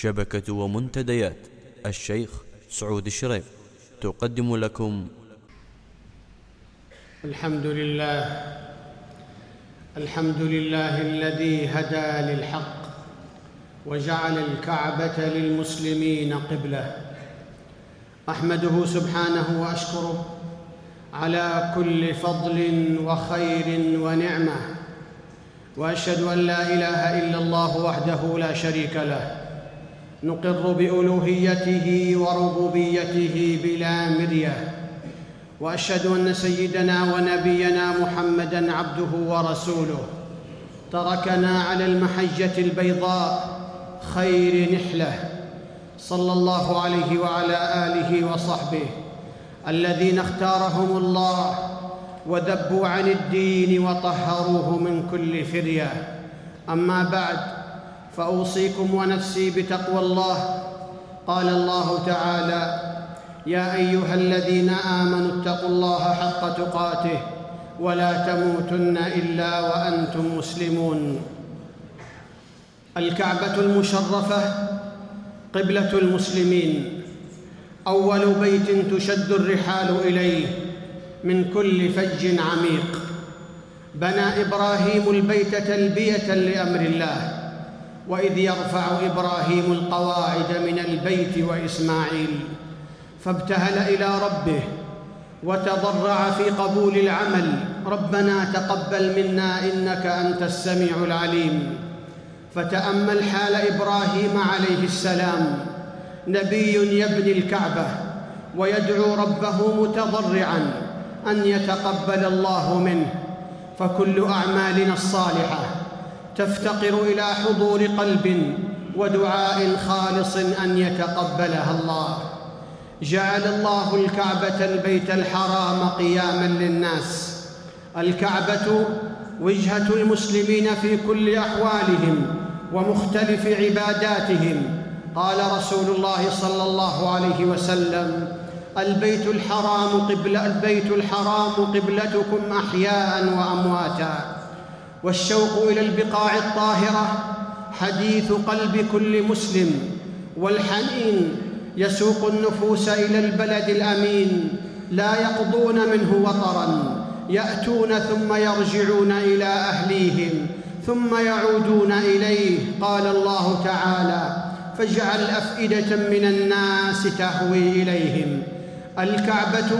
شبكة ومنتديات. الشيخ سعود الشريف تقدم لكم. الحمد لله. الحمد لله الذي هدى للحق وجعل الكعبة للمسلمين قبلة. أحمده سبحانه وأشكره على كل فضل وخير ونعمة وأشهد أن لا إله إلا الله وحده لا شريك له. نقر بألوهيته وربوبيته بلا مرية. وأشهد أن سيدنا ونبينا محمدا عبده ورسوله. تركنا على المحجة البيضاء خير نحلة. صلى الله عليه وعلى آله وصحبه. الذين اختارهم الله وذبوا عن الدين وطهروه من كل فرية. أما بعد فأوصيكم ونفسي بتقوى الله. قال الله تعالى يا أيها الذين آمنوا اتقوا الله حق تقاته ولا تموتن إلا وأنتم مسلمون. الكعبة المشرفة قبلة المسلمين. أول بيت تشد الرحال إليه من كل فج عميق. بنى إبراهيم البيت تلبية لأمر الله. وإذ يرفع إبراهيم القواعد من البيت وإسماعيل فابتهل إلى ربه وتضرع في قبول العمل. ربنا تقبل منا إنك أنت السميع العليم. فتأمل حال إبراهيم عليه السلام. نبي يبني الكعبة ويدعو ربه متضرعا أن يتقبل الله منه. فكل أعمالنا الصالحة تفتقر إلى حضور قلب ودعاء خالص أن يتقبلها الله. جعل الله الكعبة البيت الحرام قياما للناس. الكعبة وجهة المسلمين في كل أحوالهم ومختلف عباداتهم. قال رسول الله صلى الله عليه وسلم البيت الحرام قبل البيت الحرام قبلتكم أحياء وأمواتا. والشوق إلى البقاع الطاهرة حديث قلب كل مسلم والحنين يسوق النفوس إلى البلد الأمين لا يقضون منه وطرا يأتون ثم يرجعون إلى أهليهم ثم يعودون إليه قال الله تعالى فاجعل أفئدة من الناس تهوي إليهم. الكعبة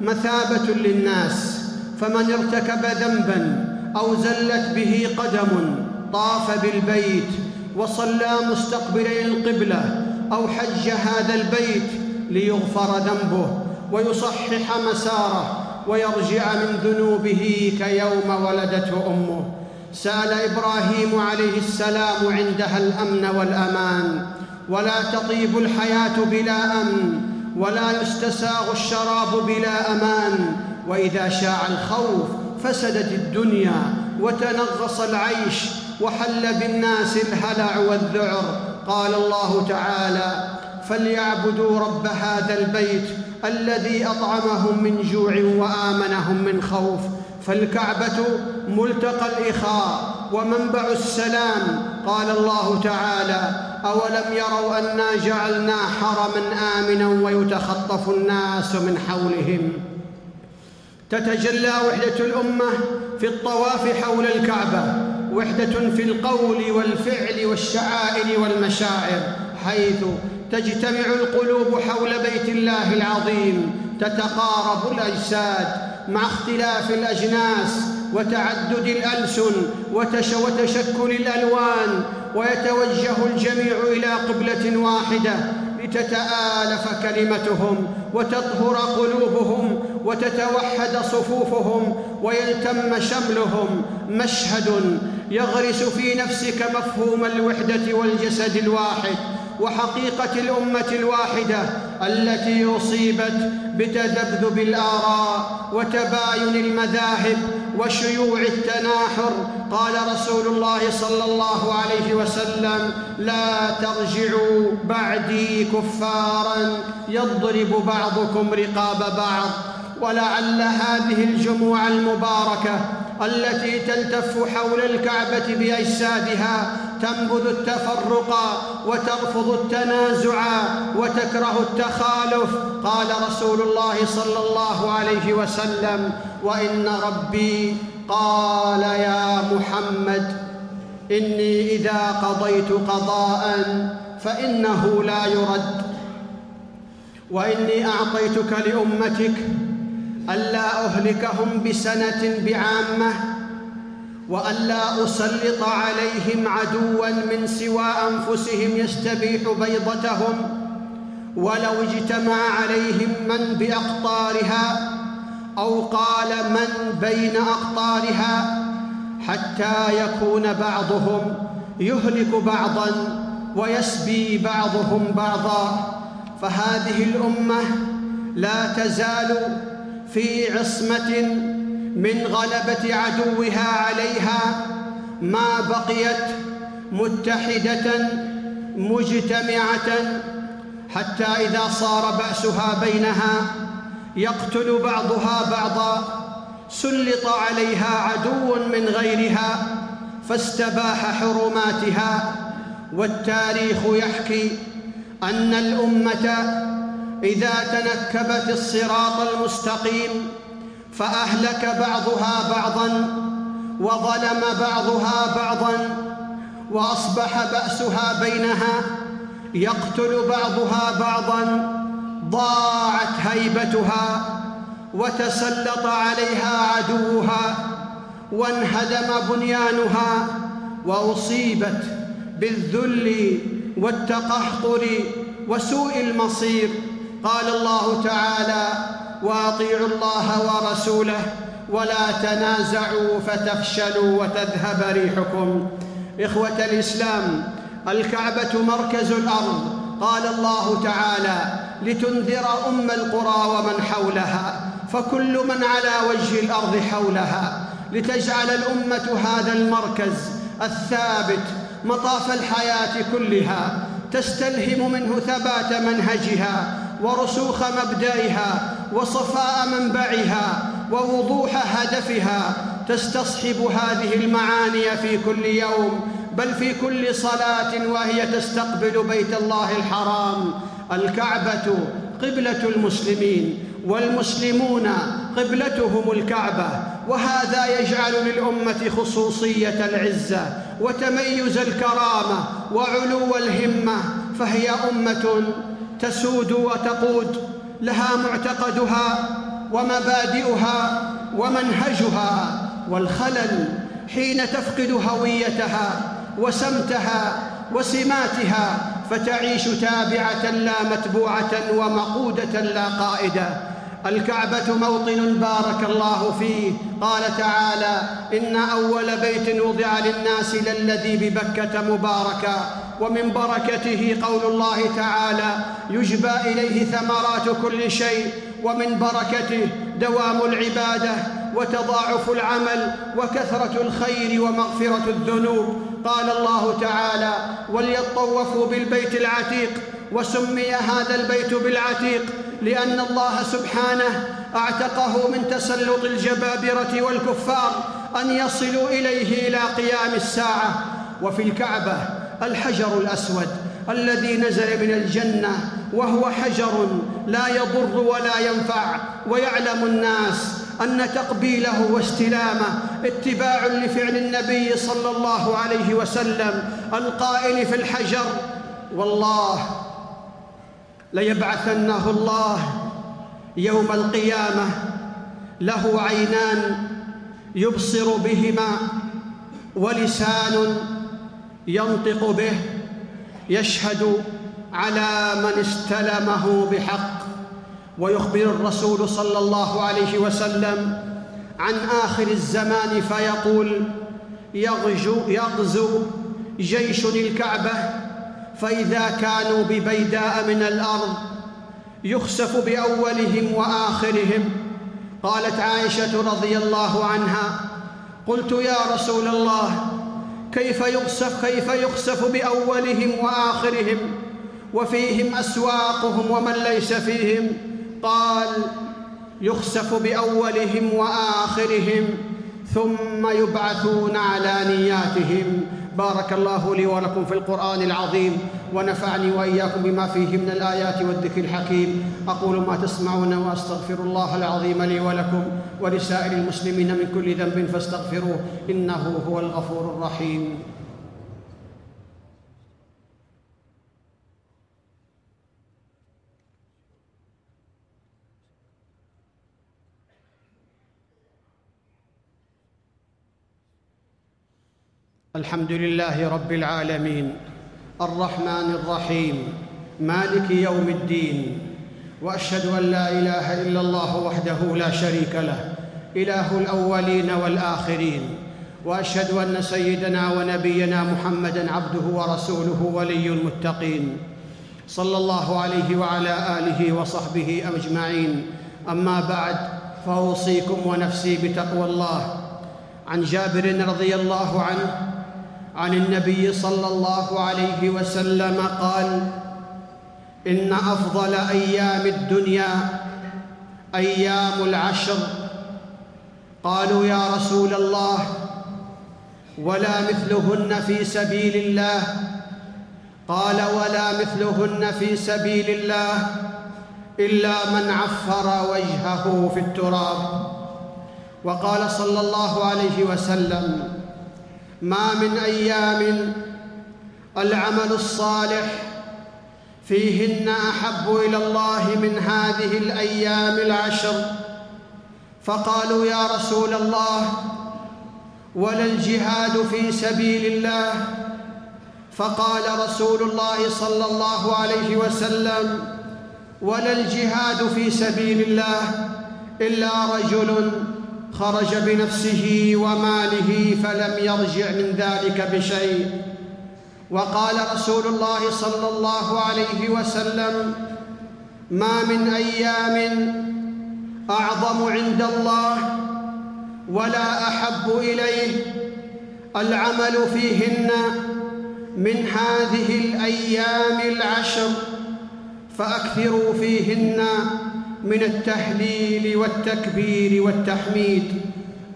مثابة للناس فمن ارتكب ذنبا أو زلت به قدم طاف بالبيت وصلى مستقبلي القبلة أو حج هذا البيت ليغفر ذنبه ويصحح مساره ويرجع من ذنوبه كيوم ولدته أمه. سأل إبراهيم عليه السلام عندها الأمن والأمان ولا تطيب الحياة بلا أمن ولا يستساغ الشراب بلا أمان وإذا شاع الخوف فسدت الدنيا وتنغص العيش وحل بالناس الهلع والذعر. قال الله تعالى فليعبدوا رب هذا البيت الذي أطعمهم من جوع وآمنهم من خوف. فالكعبة ملتقى الإخاء ومنبع السلام. قال الله تعالى أولم يروا أنا جعلنا حرما آمنا ويتخطف الناس من حولهم؟ تتجلى وحدة الأمة في الطواف حول الكعبة وحدة في القول والفعل والشعائر والمشاعر حيث تجتمع القلوب حول بيت الله العظيم تتقارب الأجساد مع اختلاف الأجناس وتعدد الألسن وتشكل الألوان ويتوجه الجميع إلى قبلة واحدة لتتآلف كلمتهم وتطهر قلوبهم وتتوحد صفوفهم ويلتم شملهم مشهد يغرس في نفسك مفهوم الوحدة والجسد الواحد وحقيقة الأمة الواحدة التي أصيبت بتذبذب الآراء وتباين المذاهب وشيوع التناحر. قال رسول الله صلى الله عليه وسلم لا ترجعوا بعدي كفارا يضرب بعضكم رقاب بعض. ولعل هذه الجموع المباركة التي تلتف حول الكعبة بأجسادها تنبذ التفرق وترفض التنازع وتكره التخالف. قال رسول الله صلى الله عليه وسلم وإن ربي قال يا محمد إني إذا قضيت قضاء فإنه لا يرد. وإني أعطيتك لأمتك ألا أهلكهم بسنة بعامة وألا أسلط عليهم عدوا من سوى أنفسهم يستبيح بيضتهم ولو اجتمع عليهم من بأقطارها أو قال من بين أقطارها حتى يكون بعضهم يهلك بعضا ويسبي بعضهم بعضا. فهذه الأمة لا تزال في عصمة من غلبة عدوها عليها ما بقيت متحدة مجتمعة حتى إذا صار بأسها بينها يقتل بعضها بعضا سلط عليها عدو من غيرها فاستباح حرماتها والتاريخ يحكي أن الأمة إذا تنكبت الصراط المستقيم فأهلك بعضها بعضا وظلم بعضها بعضا وأصبح بأسها بينها يقتل بعضها بعضا ضاعت هيبتها وتسلط عليها عدوها وانهدم بنيانها وأصيبت بالذل والتقهقر وسوء المصير قال الله تعالى وأطيعوا الله ورسوله ولا تنازعوا فتفشلوا وتذهب ريحكم. إخوة الإسلام الكعبة مركز الأرض. قال الله تعالى لتنذر أم القرى ومن حولها فكل من على وجه الأرض حولها لتجعل الأمة هذا المركز الثابت مطاف الحياة كلها تستلهم منه ثبات منهجها ورسوخ مبدئها وصفاء منبعها ووضوح هدفها تستصحب هذه المعاني في كل يوم بل في كل صلاة وهي تستقبل بيت الله الحرام الكعبة قبلة المسلمين والمسلمون قبلتهم الكعبة. وهذا يجعل للأمة خصوصية العزة وتميز الكرامة وعلو الهمة فهي أمة تسود وتقود لها معتقدها ومبادئها ومنهجها والخلل حين تفقد هويتها وسمتها وسماتها فتعيش تابعة لا متبوعة ومقودة لا قائدة. الكعبة موطن بارك الله فيه. قال تعالى إن أول بيت وضع للناس للذي ببكة مباركا ومن بركته قول الله تعالى يجبى إليه ثمرات كل شيء ومن بركته دوام العبادة وتضاعف العمل وكثرة الخير ومغفرة الذنوب. قال الله تعالى وليطوفوا بالبيت العتيق وسمي هذا البيت بالعتيق لأن الله سبحانه أعتقه من تسلط الجبابرة والكفار أن يصلوا إليه إلى قيام الساعة. وفي الكعبة الحجر الأسود الذي نزل من الجنة وهو حجر لا يضر ولا ينفع ويعلم الناس أن تقبيله واستلامه اتباع لفعل النبي صلى الله عليه وسلم القائل في الحجر. والله ليبعثنه الله يوم القيامة له عينان يبصر بهما ولسان ينطق به يشهد على من استلمه بحق. ويخبر الرسول صلى الله عليه وسلم عن آخر الزمان فيقول يغزو, يغزو جيش الكعبة فإذا كانوا ببيداء من الأرض يخسف بأولهم وآخرهم. قالت عائشة رضي الله عنها قلت يا رسول الله كيف يخسف كيف يخسف بأولهم وآخرهم؟ وفيهم أسواقهم ومن ليس فيهم؟ قال يخسف بأولهم وآخرهم ثم يبعثون على نياتهم. بارك الله لي ولكم في القرآن العظيم ونفعني وإياكم بما فيه من الآيات والذكر الحكيم. أقول ما تسمعون وأستغفر الله العظيم لي ولكم ولسائر المسلمين من كل ذنب فاستغفروه إنه هو الغفور الرحيم. الحمد لله رب العالمين. الرحمن الرحيم. مالك يوم الدين. وأشهد أن لا إله إلا الله وحده لا شريك له. إله الأولين والآخرين. وأشهد أن سيدنا ونبينا محمدا عبده ورسوله ولي المتقين. صلى الله عليه وعلى آله وصحبه أجمعين. أما بعد فأوصيكم ونفسي بتقوى الله. عن جابر رضي الله عنه عن النبي صلى الله عليه وسلم قال إن أفضل أيام الدنيا أيام العشر. قالوا يا رسول الله ولا مثلهن في سبيل الله. قال ولا مثلهن في سبيل الله إلا من عفر وجهه في التراب. وقال صلى الله عليه وسلم ما من أيام العمل الصالح فيهن أحب إلى الله من هذه الأيام العشر. فقالوا يا رسول الله ولا الجهاد في سبيل الله؟ فقال رسول الله صلى الله عليه وسلم ولا الجهاد في سبيل الله إلا رجل خرج بنفسه وماله فلم يرجع من ذلك بشيء. وقال رسول الله صلى الله عليه وسلم ما من أيام أعظم عند الله ولا أحب إليه العمل فيهن من هذه الأيام العشر فأكثروا فيهن من التهليل والتكبير والتحميد.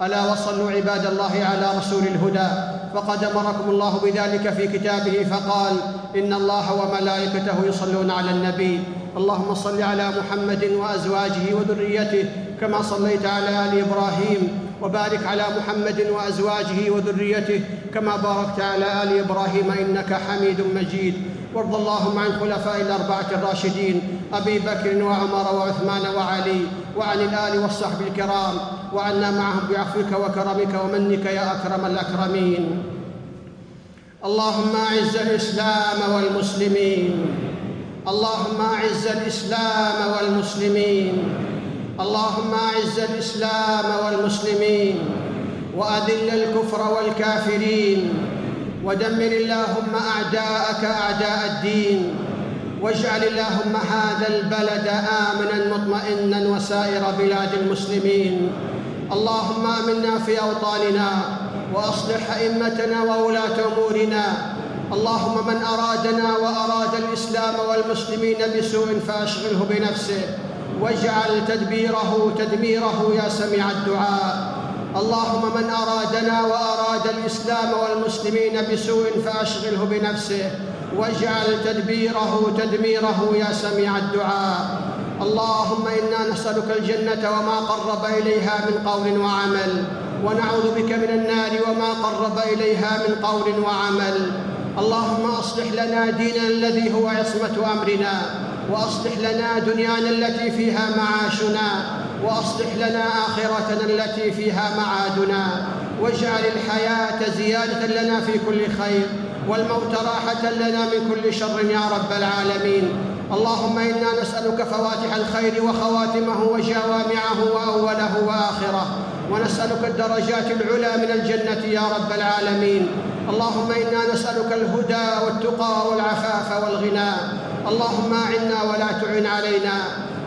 ألا وصلوا عباد الله على رسول الهدى. فقد أمركم الله بذلك في كتابه فقال إن الله وملائكته يصلون على النبي. اللهم صل على محمد وأزواجه وذريته كما صليت على آل إبراهيم وبارك على محمد وأزواجه وذريته كما باركت على آل إبراهيم إنك حميد مجيد. وارض اللهم عن الخلفاء الأربعة الراشدين أبي بكر وعمر وعثمان وعلي وعن الآل والصحب الكرام وعنا معهم بعفوك وكرمك ومنك يا أكرم الأكرمين. اللهم أعز الإسلام والمسلمين. اللهم أعز الإسلام والمسلمين. اللهم أعز الإسلام والمسلمين. وأذل الكفر والكافرين. ودمر اللهم أعداءك أعداء الدين. واجعل اللهم هذا البلد آمنا مطمئنا وسائر بلاد المسلمين. اللهم آمنا في أوطاننا وأصلح أئمتنا وولاة أمورنا. اللهم من أرادنا وأراد الإسلام والمسلمين بسوء فأشغله بنفسه. واجعل تدبيره تدميره يا سميع الدعاء. اللهم من أرادنا وأراد الإسلام والمسلمين بسوء فأشغله بنفسه واجعل تدبيره تدميره يا سميع الدعاء. اللهم إنا نسألك الجنة وما قرب إليها من قول وعمل ونعوذ بك من النار وما قرب إليها من قول وعمل. اللهم أصلح لنا ديننا الذي هو عصمة أمرنا وأصلح لنا دنيانا التي فيها معاشنا وأصلح لنا آخرتنا التي فيها معادنا واجعل الحياة زيادة لنا في كل خير والموت راحة لنا من كل شر يا رب العالمين. اللهم إنا نسألك فواتح الخير وخواتمه وجوامعه وأوله وآخره ونسألك الدرجات العلى من الجنة يا رب العالمين. اللهم إنا نسألك الهدى والتقى والعفاف والغنى اللهم اعنا ولا تعن علينا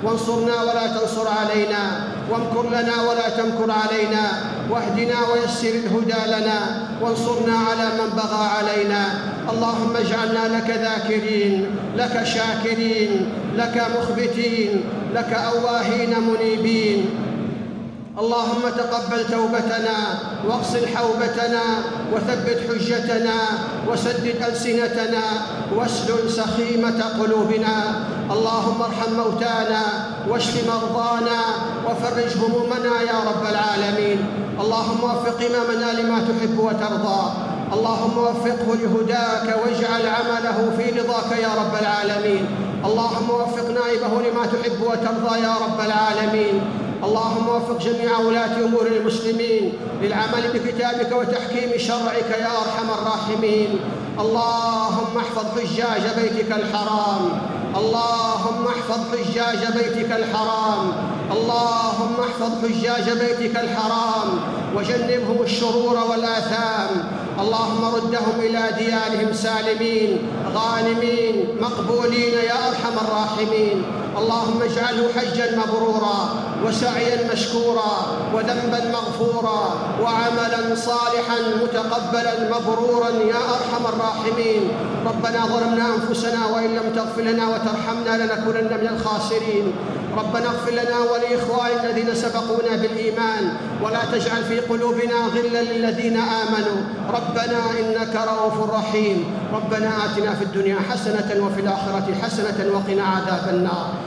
وانصرنا ولا تنصر علينا وامكر لنا ولا تمكر علينا واهدنا ويسر الهدى لنا وانصرنا على من بغى علينا. اللهم اجعلنا لك ذاكرين لك شاكرين لك مخبتين لك أواهين منيبين. اللهم تقبل توبتنا واغسل حوبتنا وثبت حجتنا وسدد ألسنتنا واسلل سخيمة قلوبنا. اللهم ارحم موتانا واشف مرضانا وفرج همومنا يا رب العالمين. اللهم وفق إمامنا لما تحب وترضى. اللهم وفقه لهداك واجعل عمله في رضاك يا رب العالمين. اللهم وفق نائبه لما تحب وترضى يا رب العالمين. اللهم وفق جميع ولاة أمور المسلمين للعمل بكتابك وتحكيم شرعك يا أرحم الراحمين. اللهم احفظ حجاج بيتك الحرام. اللهم احفظ حجاج بيتك الحرام. اللهم احفظ حجاج بيتك الحرام. وجنبهم الشرور والآثام. اللهم ردهم إلى ديارهم سالمين غانمين مقبولين يا أرحم الراحمين. اللهم اجعله حجا مبرورا وسعيا مشكورا وذنبا مغفورا وعملا صالحا متقبلا مبرورا يا أرحم الراحمين. ربنا ظلمنا أنفسنا وإن لم تغفر لنا وترحمنا لنكونن من الخاسرين. ربنا اغفر لنا ولإخواننا الذين سبقونا بالإيمان ولا تجعل في قلوبنا غلا للذين آمنوا. ربنا إنك رؤوف رحيم. ربنا آتنا في الدنيا حسنة وفي الآخرة حسنة وقنا عذاب النار.